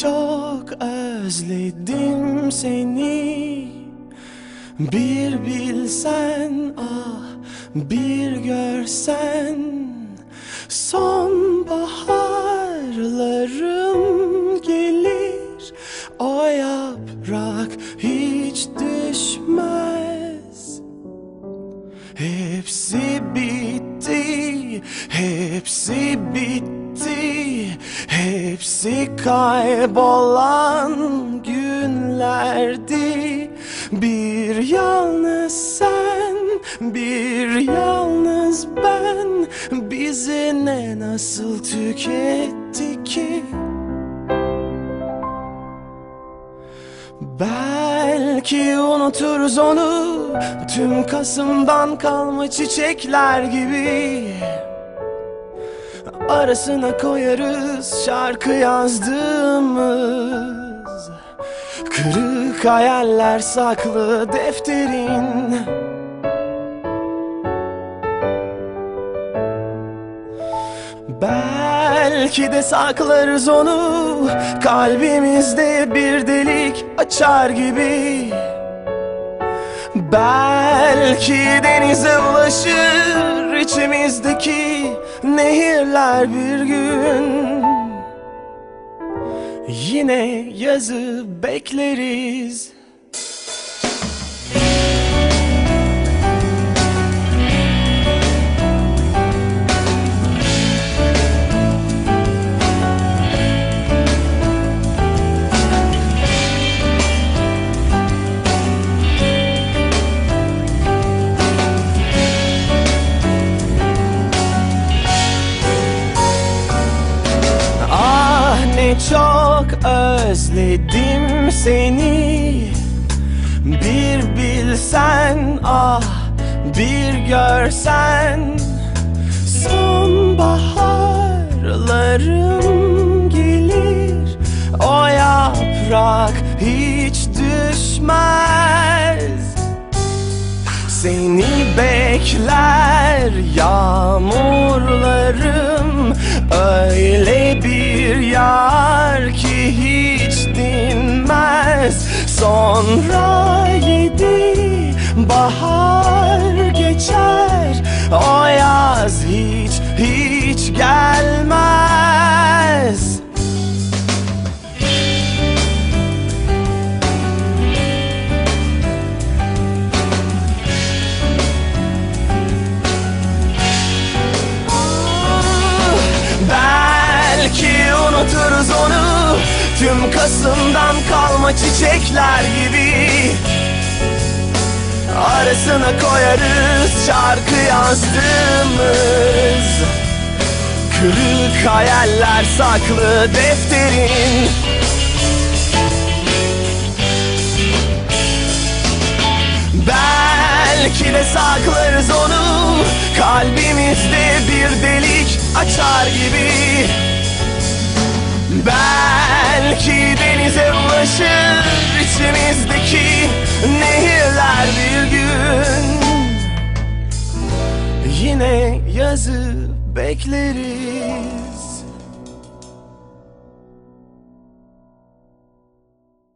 çok özledim seni. Bir bilsen ah bir görsen. Sonbaharlarım gelir. O yaprak hiç düşmez. Hepsi bitti, hepsi bitti, hepsi kaybolan günlerdi. Bir yalnız sen, bir yalnız ben, bizi ne nasıl tüketti ki? Belki unuturuz onu Tüm Kasım'dan kalma çiçekler gibi Arasına koyarız şarkı yazdığımız. Kırık hayaller saklı defterin. Belki de saklarız onu Kalbimizde bir delik açar gibi. Belki denize ulaşır içimizdeki nehirler bir gün. Yine yazı bekleriz çok özledim seni. Bir bilsen ah bir görsen. Sonbaharlarım gelir O yaprak hiç düşmez. Seni bekler yağmurlarım Öyle bir yar Sonra yedi bahar geçer. O yaz hiç hiç gelmez Kasım'dan kalma çiçekler gibi. Arasına koyarız şarkı yazdığımız. Kırık hayaller saklı defterin. Belki de saklarız onu. Kalbimizde bir delik açar gibi. Belki denize ulaşır içimizdeki nehirler bir gün. Yine yazı bekleriz